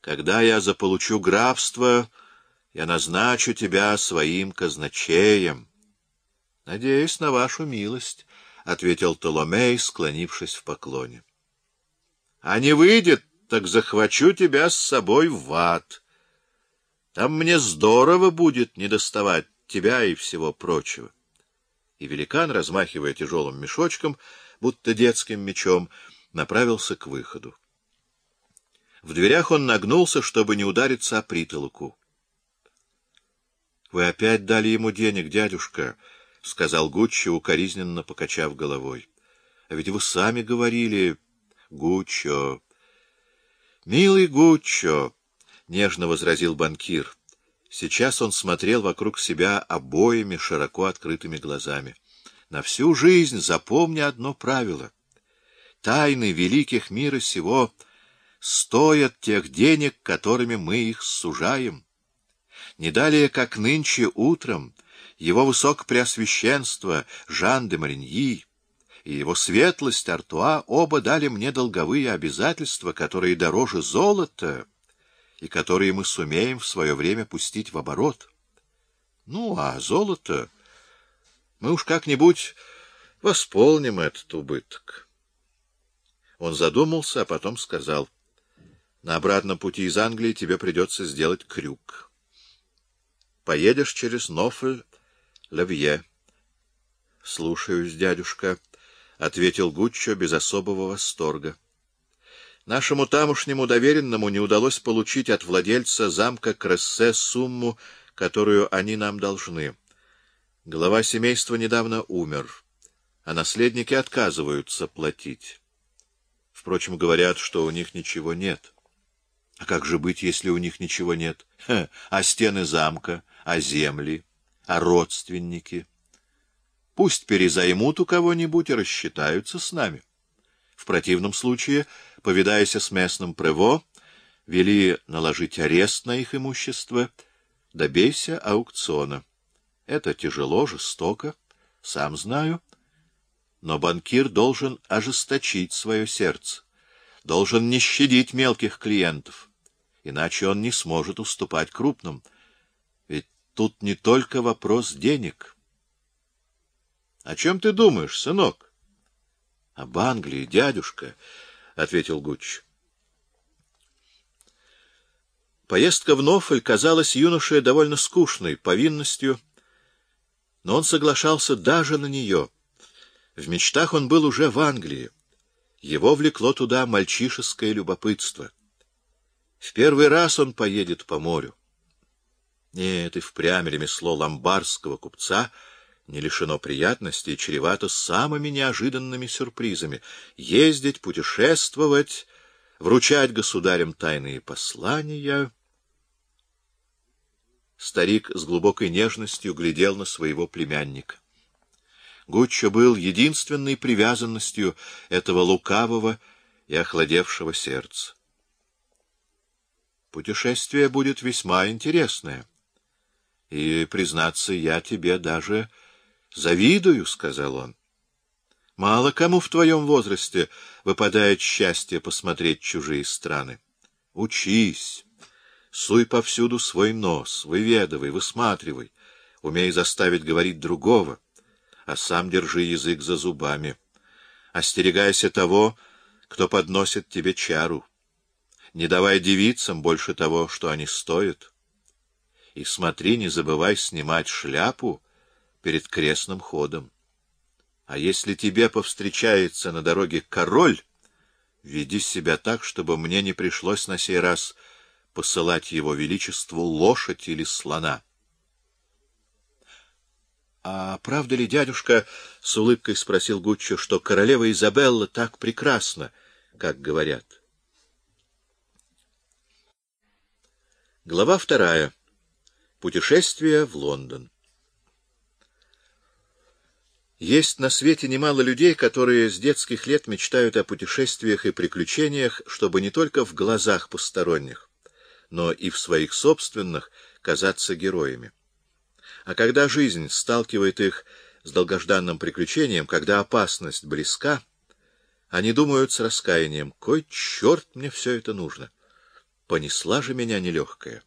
Когда я заполучу графство, я назначу тебя своим казначеем. — Надеюсь на вашу милость, — ответил Толомей, склонившись в поклоне. — А не выйдет, так захвачу тебя с собой в ад. Там мне здорово будет недоставать тебя и всего прочего. И великан, размахивая тяжелым мешочком, будто детским мечом, направился к выходу. В дверях он нагнулся, чтобы не удариться о притолоку. — Вы опять дали ему денег, дядюшка, — сказал Гуччо, укоризненно покачав головой. — А ведь вы сами говорили... — Гуччо... — Милый Гуччо, — нежно возразил банкир. Сейчас он смотрел вокруг себя обоими широко открытыми глазами. На всю жизнь запомни одно правило. Тайны великих мира сего — стоят тех денег, которыми мы их сужаем. Не далее, как нынче утром, его высокопреосвященство Жан де Мариньи и его светлость Артуа оба дали мне долговые обязательства, которые дороже золота и которые мы сумеем в свое время пустить в оборот. Ну, а золото мы уж как-нибудь восполним этот убыток. Он задумался, а потом сказал — на обратном пути из Англии тебе придется сделать крюк. Поедешь через Нофль, Левье. — Слушаюсь, дядюшка, — ответил Гуччо без особого восторга. Нашему тамошнему доверенному не удалось получить от владельца замка Крессе сумму, которую они нам должны. Глава семейства недавно умер, а наследники отказываются платить. Впрочем, говорят, что у них ничего нет. — а как же быть, если у них ничего нет? Ха, а стены замка, а земли, а родственники? Пусть перезаймут у кого-нибудь и рассчитаются с нами. В противном случае, повидаясь с местным прево, вели наложить арест на их имущество, добейся аукциона. Это тяжело, жестоко, сам знаю, но банкир должен ожесточить свое сердце, должен не щадить мелких клиентов иначе он не сможет уступать крупным. Ведь тут не только вопрос денег. — О чем ты думаешь, сынок? — Об Англии, дядюшка, — ответил Гуч. Поездка в Нофель казалась юноше довольно скучной, повинностью, но он соглашался даже на нее. В мечтах он был уже в Англии. Его влекло туда мальчишеское любопытство — в первый раз он поедет по морю. Нет, и впрямь ремесло ломбарского купца не лишено приятностей и чревато самыми неожиданными сюрпризами. Ездить, путешествовать, вручать государям тайные послания. Старик с глубокой нежностью глядел на своего племянника. Гуччо был единственной привязанностью этого лукавого и охладевшего сердца. Путешествие будет весьма интересное. И, признаться, я тебе даже завидую, — сказал он. Мало кому в твоем возрасте выпадает счастье посмотреть чужие страны. Учись, суй повсюду свой нос, выведывай, высматривай, умей заставить говорить другого, а сам держи язык за зубами. Остерегайся того, кто подносит тебе чару не давай девицам больше того, что они стоят. И смотри, не забывай снимать шляпу перед крестным ходом. А если тебе повстречается на дороге король, веди себя так, чтобы мне не пришлось на сей раз посылать его величеству лошадь или слона. — А правда ли, дядюшка, — с улыбкой спросил Гуччо, — что королева Изабелла так прекрасна, как говорят? — Глава вторая. Путешествие в Лондон. Есть на свете немало людей, которые с детских лет мечтают о путешествиях и приключениях, чтобы не только в глазах посторонних, но и в своих собственных казаться героями. А когда жизнь сталкивает их с долгожданным приключением, когда опасность близка, они думают с раскаянием, «Кой черт мне все это нужно?» Понесла же меня нелегкая.